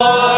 They